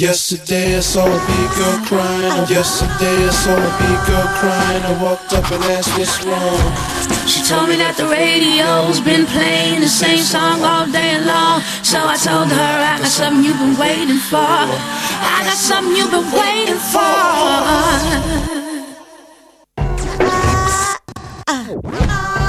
Yesterday I saw a big girl crying. Oh. Yesterday I saw a big girl crying. I walked up and asked what's wrong. She told me that the radio's been playing the same song all day long. So I told her I got something you've been waiting for. I got something you've been waiting for. Two, uh, uh, uh.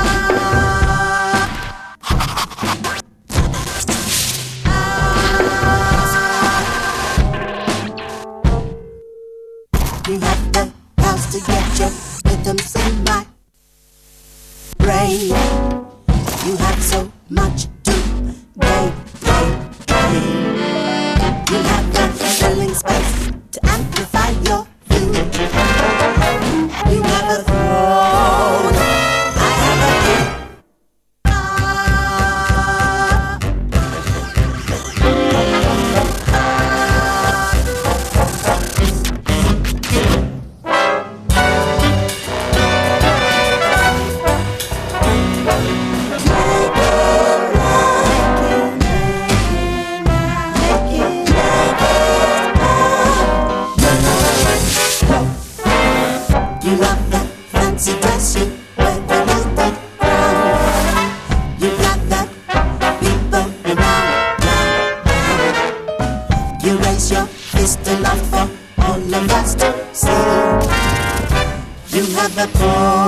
the call.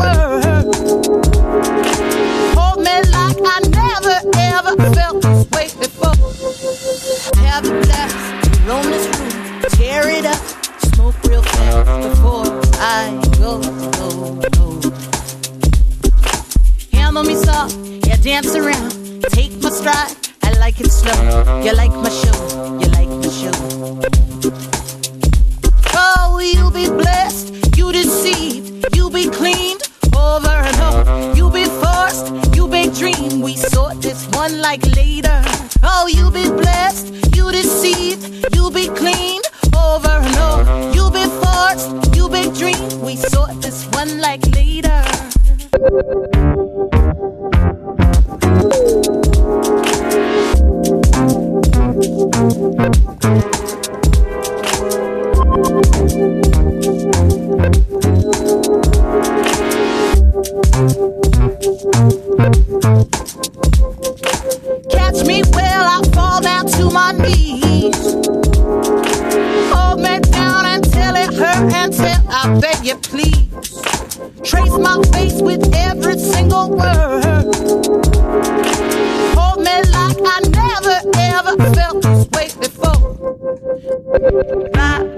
Single ever felt this way before. Five,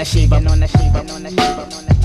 on the shaver, on the shaver, on the shaver, on the shaver.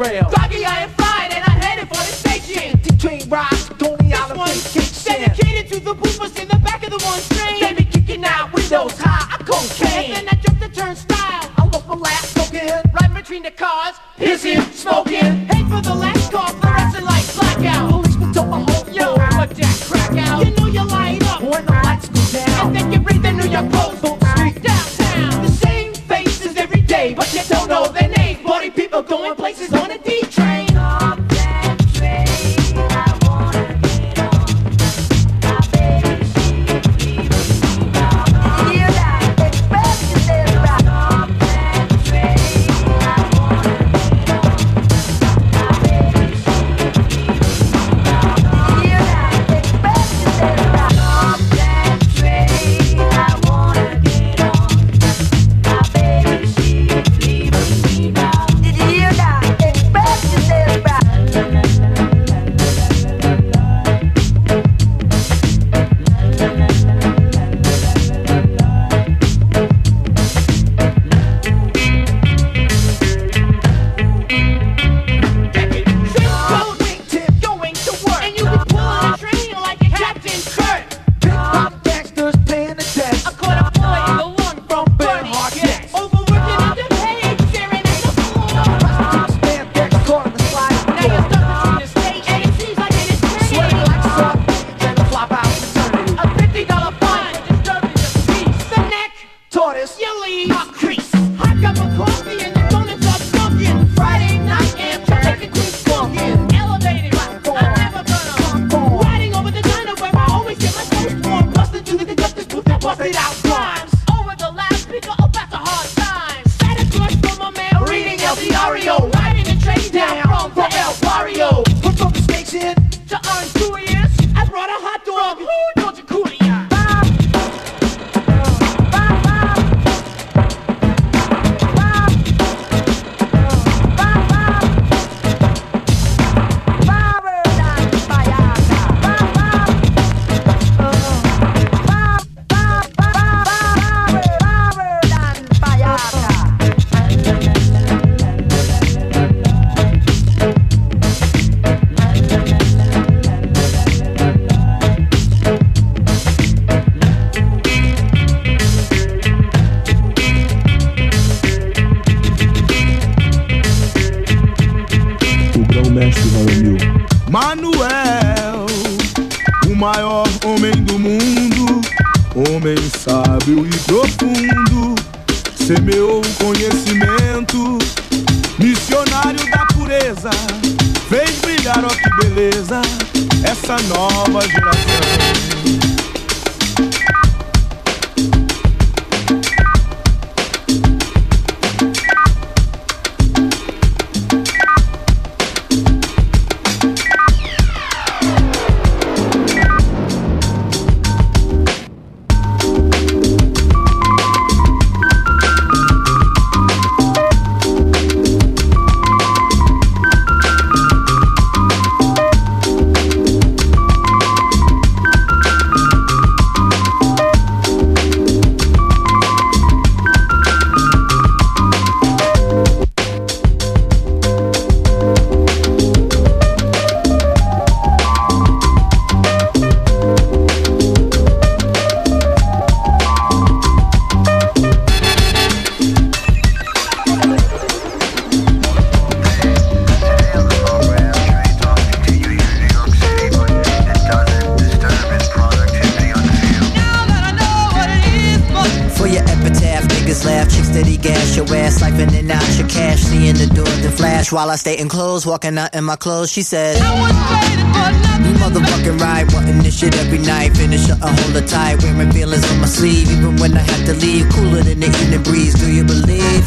rail. Doggy, I am flying and I'm headed for the station. The train rides, Tony Island, vacation. Dedicated to the boomers in the Então, mestre Raul Manuel, o maior homem do mundo, homem sábio e profundo, semeou o conhecimento, missionário da pureza, fez brilhar, ó que beleza, essa nova geração. Flash while I stay in clothes, walking out in my clothes. She said, You motherfucking right, wanting this shit every night. Finish up and hold her tight, wearing feelings on my sleeve, even when I have to leave. Cooler than the evening breeze, do you believe?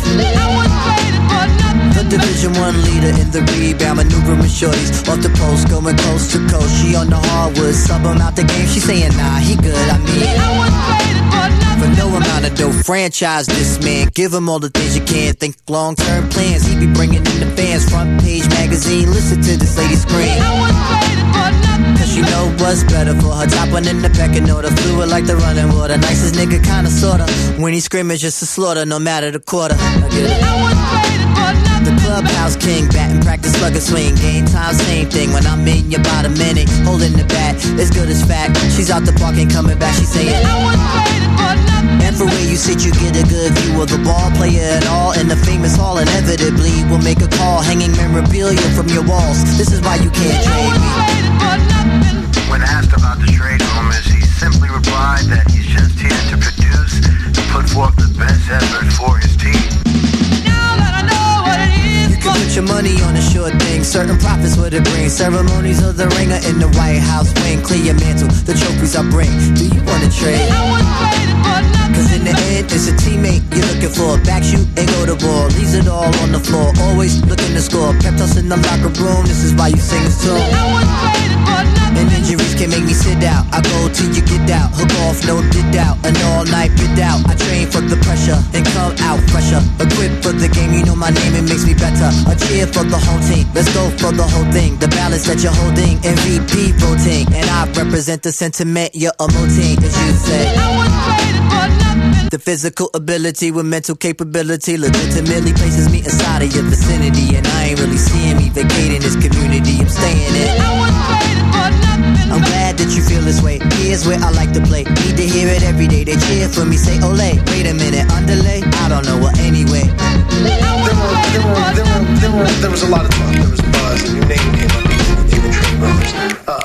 The Division One leader in the rebound, maneuvering shorties off the post, going coast to coast. She on the hardwood, sub him out the game. She saying, Nah, he good. I mean, for no amount of dough, franchise this man. Give him all the things you can. Think long term plans. He be bringing in the fans. Front page magazine. Listen to this lady scream. Cause she know what's better for her. Top one in the pecking order. Fluid like the running water. Nicest nigga, kinda sorta. When he scream, it's just a slaughter, no matter the quarter. I get it. The clubhouse king, batting practice, slugger swing. Game time, same thing. When I'm in, you about a minute. Holding the bat, as good as fact. She's out the park and coming back, she's saying. And for where you sit, you get a good view of the ball player and all. In the famous hall, inevitably, will make a call, hanging memorabilia from your walls. This is why you can't trade me. When asked about the trade rumors, he simply replied that he's just here to produce and put forth the best effort for his team. Put your money on a sure thing. Certain profits would it bring. Ceremonies of the ringer in the White House wing. Clear your mantle, the trophies I bring. Do you wanna trade? Cause in the end, it's a teammate you're looking for. Back shoot and go to ball. Leaves it all on the floor. Always looking to score. Pep toss in the locker room. This is why you sing this tune. And injuries can make me sit out. I go till you get out. Hook off, no did out. An all night bid out. I train for the pressure and come out fresher. Equipped for the game, you know my name, it makes me better. A cheer for the whole team. Let's go for the whole thing. The balance that you're holding. MVP voting. And I represent the sentiment you're emoting, as you say. The physical ability with mental capability legitimately places me inside of your vicinity. And I ain't really seeing me vacating this community. I'm staying in. I'm glad that you feel this way. Here's where I like to play. Need to hear it every day. They cheer for me, say ole. Wait a minute, underlay? I don't know. Well, anyway. There were, there were, there were, there were, there was a lot of talk. There was buzz, and your name came up in, in the trade rumors. Uh,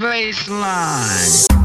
Baseline.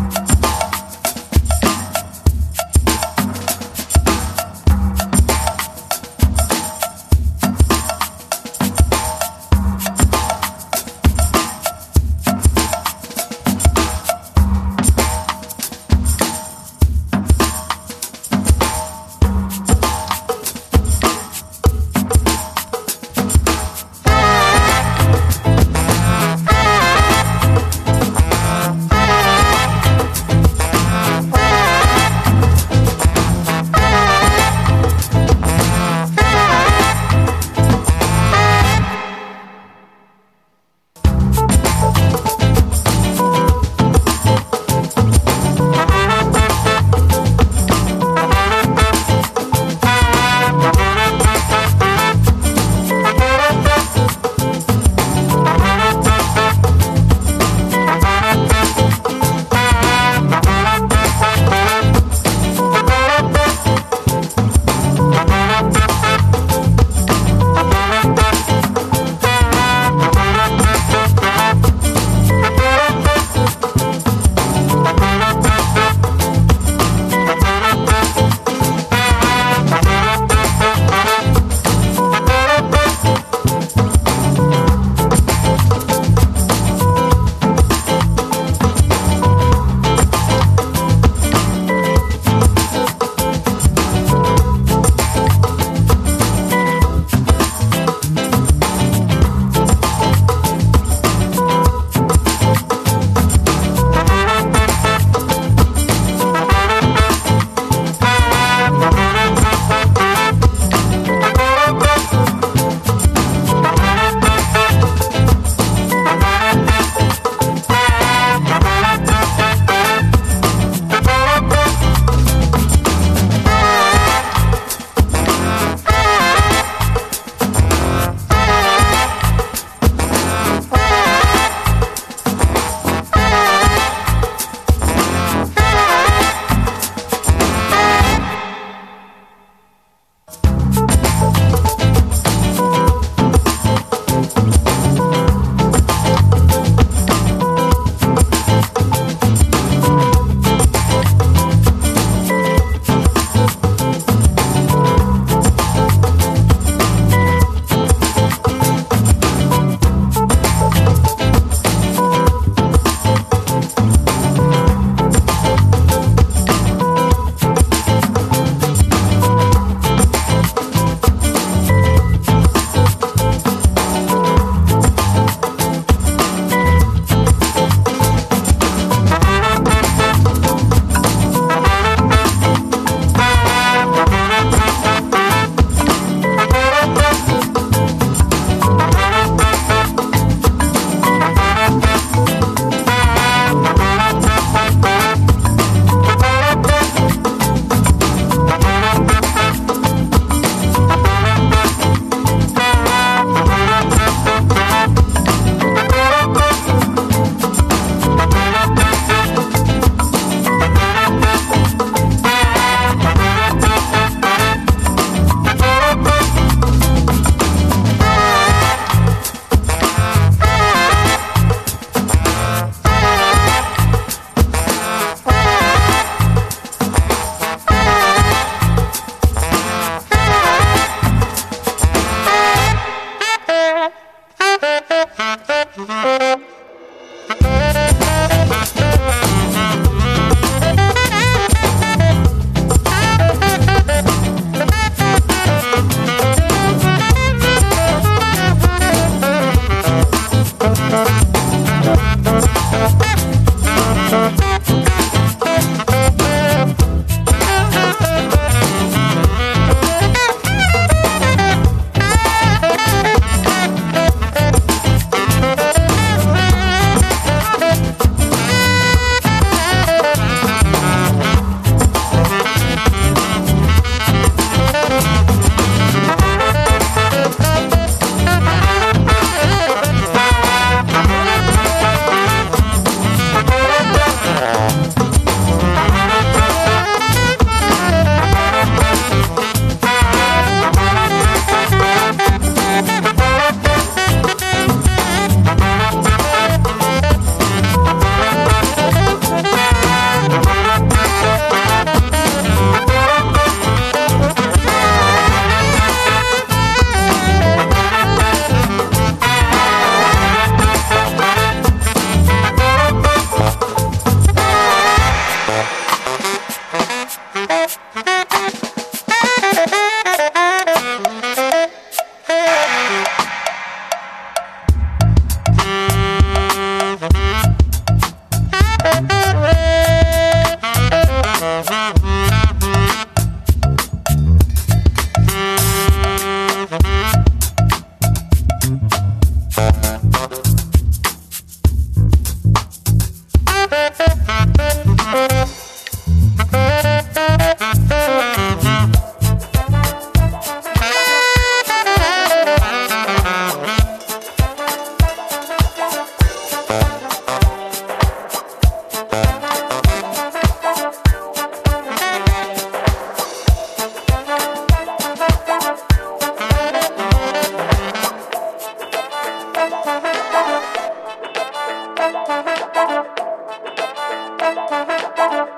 Slide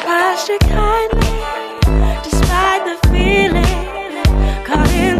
past you kindly, despite the feeling. Caught it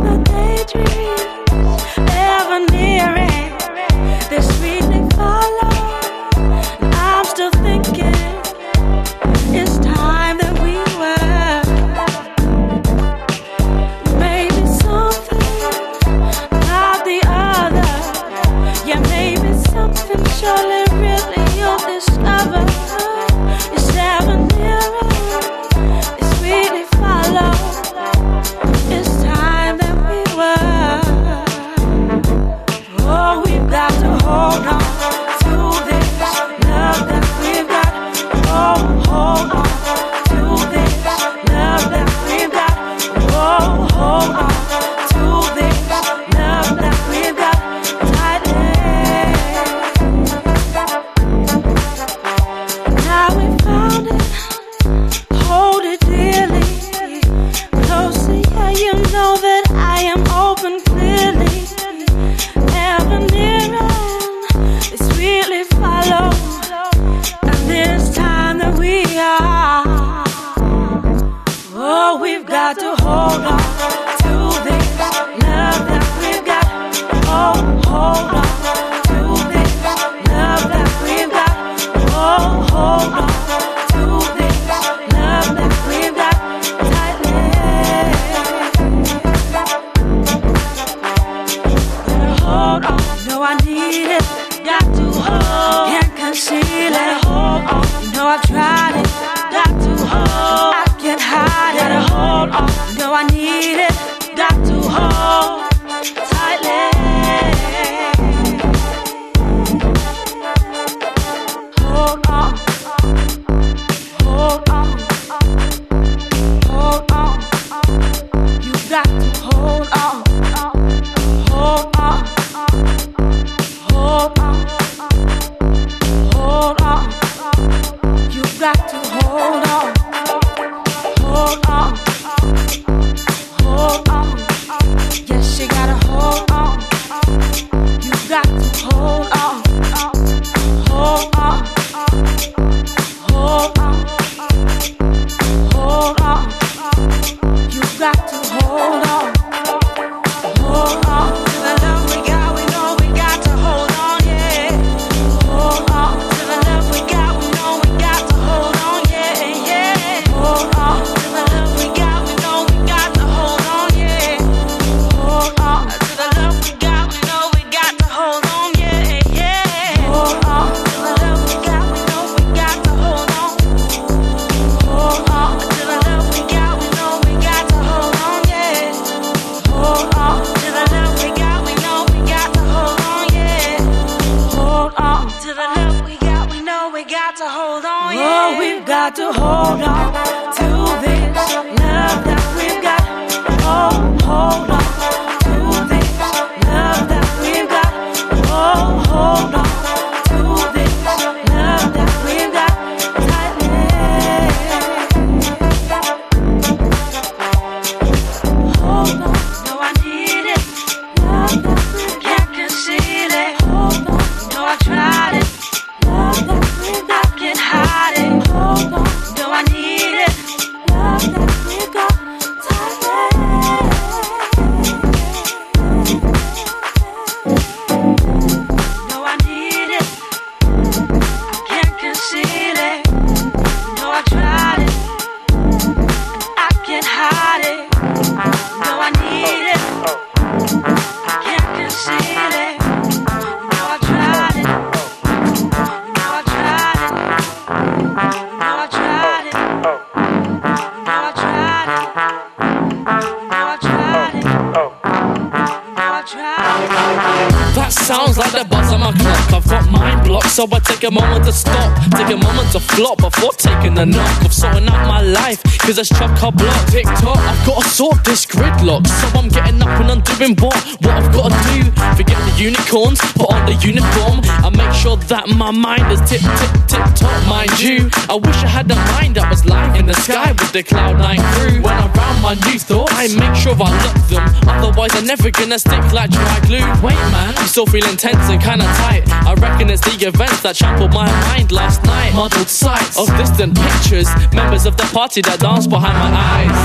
on my clock. I've got mind blocked, so I take a moment to stop. Take a moment to flop before taking a knock. Of sorting out my life, cause it's chock a block. Tick I've got to sort this gridlock. So I'm getting up and undoing what? What I've got to do. Forget the unicorns, put on the uniform. I make sure that my mind is tip, tip, tip top, mind you. I wish I had a mind that was lying in the sky with the cloud nine crew. When I round my new thoughts, I make sure I lock them. Otherwise, I'm never gonna stick like dry glue. Wait, man, I'm still feeling tense and kinda tight. I reckon it's the events that trampled my mind last night. Muddled sights of distant pictures, members of the party that dance behind my eyes.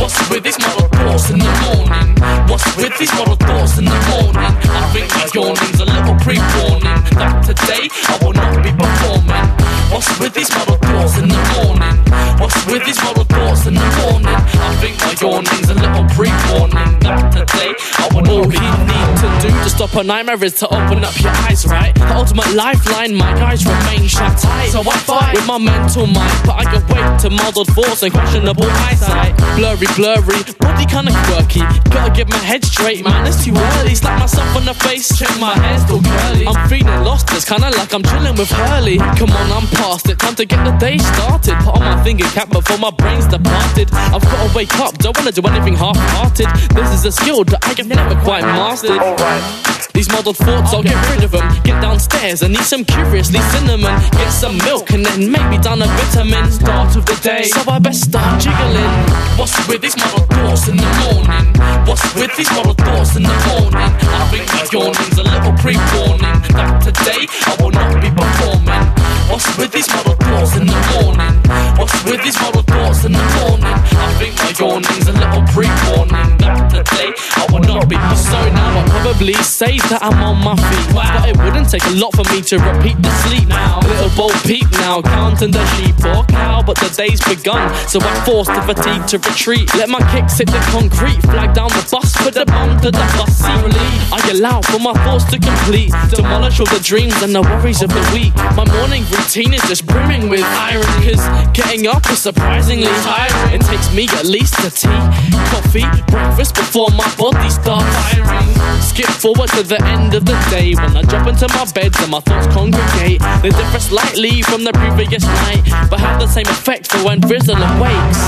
What's with these muddled thoughts in the morning? What's with these muddled thoughts in the morning? I think my yawning's a little pre-warning that today I will not be performing. What's with these muddled thoughts in the morning? What's with these muddled thoughts in the morning? I think my yawning's a little pre-warning that today I will not be. All you need to do to stop a nightmare is to open up your eyes, right? The uh-huh. ultimate lifeline, my eyes remain shut tight. So I fight with my mental mind, but I can wait to muddled thoughts and questionable eyesight. Blurry, blurry, body kinda quirky. Gotta get my head straight, man. It's too early. Slap myself on the face, check my hair still curly. I'm feeling lost, it's kinda like I'm chilling with Hurley. Come on, I'm past it. Time to get the day started. Put on my finger cap before my brain's departed. I've gotta wake up, don't wanna do anything half-hearted. This is a skill that I have never quite mastered. These muddled thoughts, I'll get rid of them. Get downstairs and eat some curiously cinnamon. Get some milk and then maybe down a vitamin. Start of the day, so I best start jiggling. What's with these muddled thoughts in the morning? What's with these muddled thoughts in the morning? I think my yawning's a little pre-warning that today I will not be performing. What's with these muddled thoughts in the morning? What's with these muddled thoughts in the morning? I think my yawning's a little pre-warning that today Will not be. So now I probably say that I'm on my feet, but it wouldn't take a lot for me to repeat the sleep now. Little bold peep now, counting the sheep or cow, but the day's begun, so I force the fatigue to retreat. Let my kicks hit the concrete, flag down the bus, put the bomb to the bus seat. I allow for my thoughts to complete, demolish all the dreams and the worries of the week. My morning routine is just brimming with irony, cause getting up is surprisingly tiring. It takes me at least a tea, coffee, breakfast before my body starts firing. Skip forward to the end of the day when I drop into my bed and my thoughts congregate. They differ slightly from the previous night, but have the same effect for when Drizzle awakes.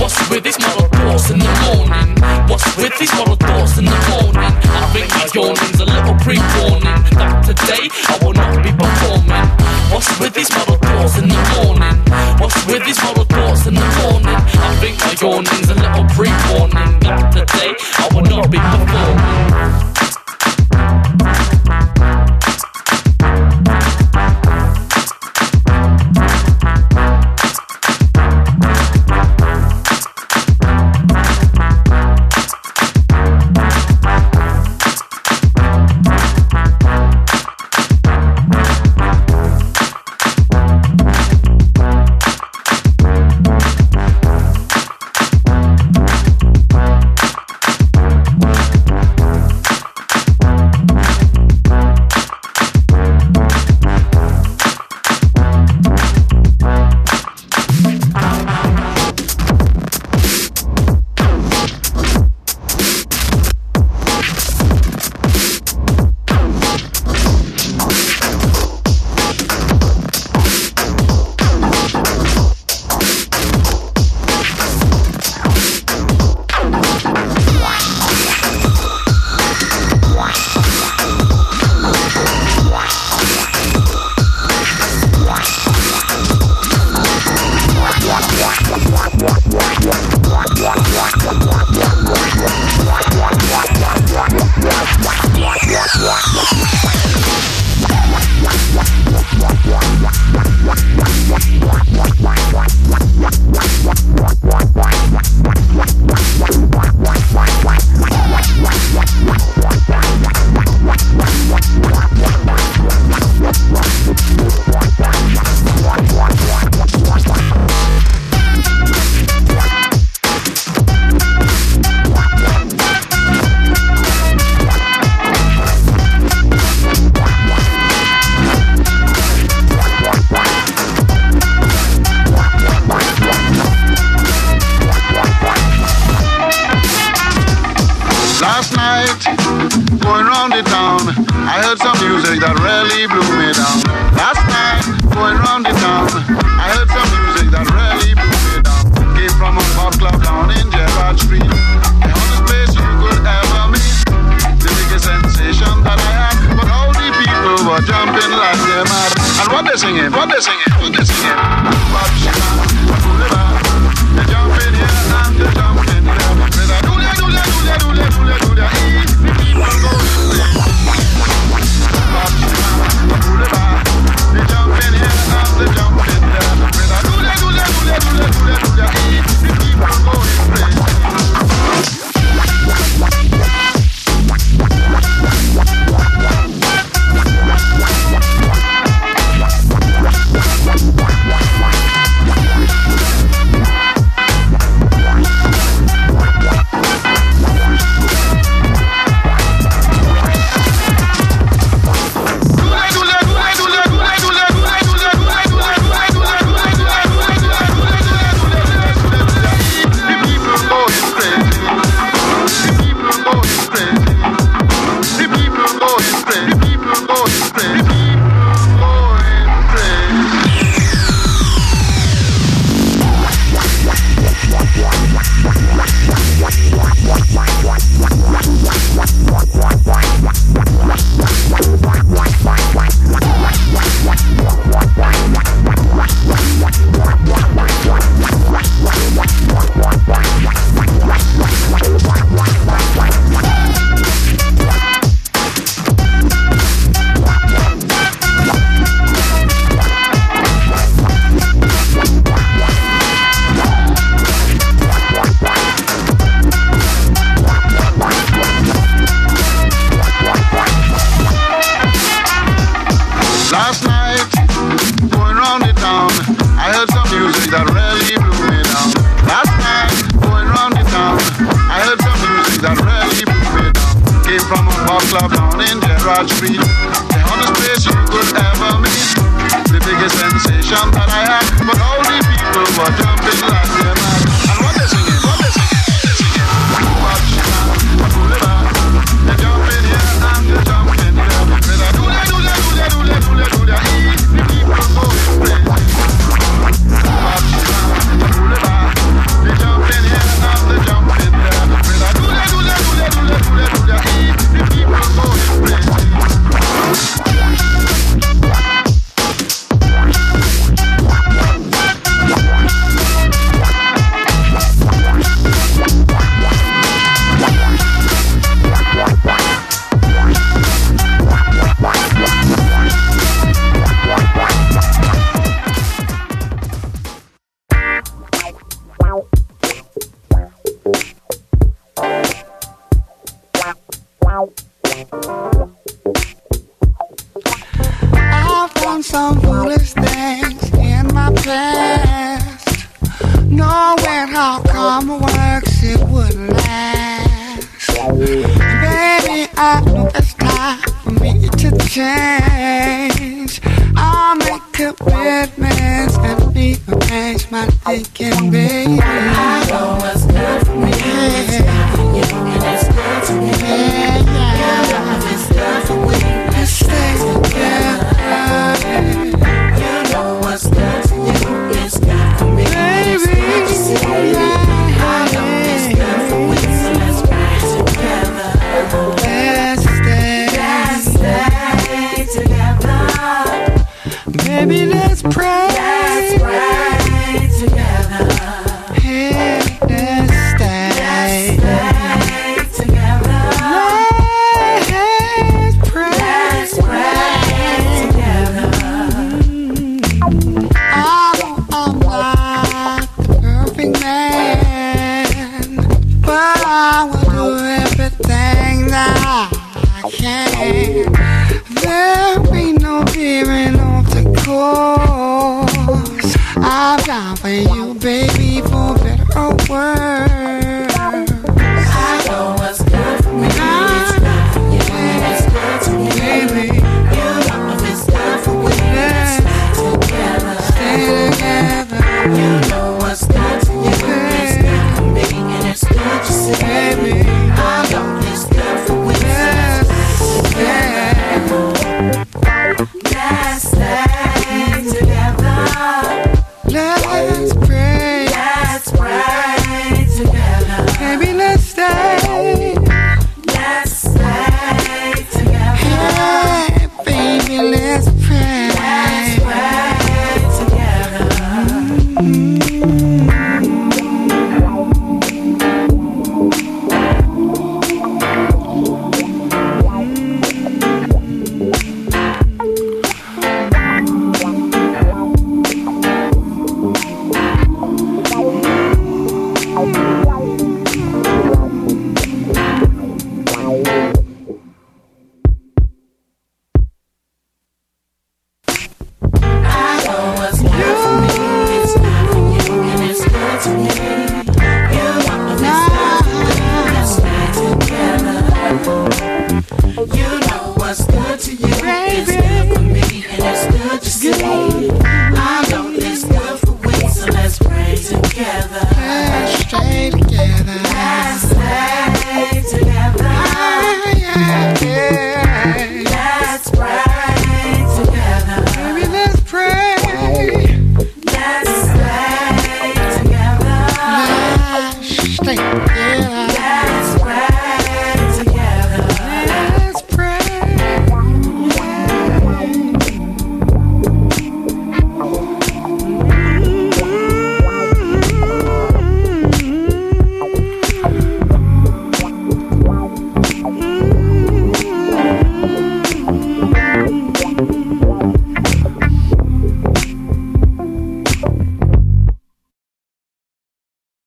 What's with these muddled thoughts in the morning? What's with these muddled thoughts in the morning? I think my yawning's a little pre-warning that today I will not be performing. What's with these muddled thoughts in the morning? What's with these muddled thoughts in the morning? I think my yawning's a little pre-warning that today I will not be performing.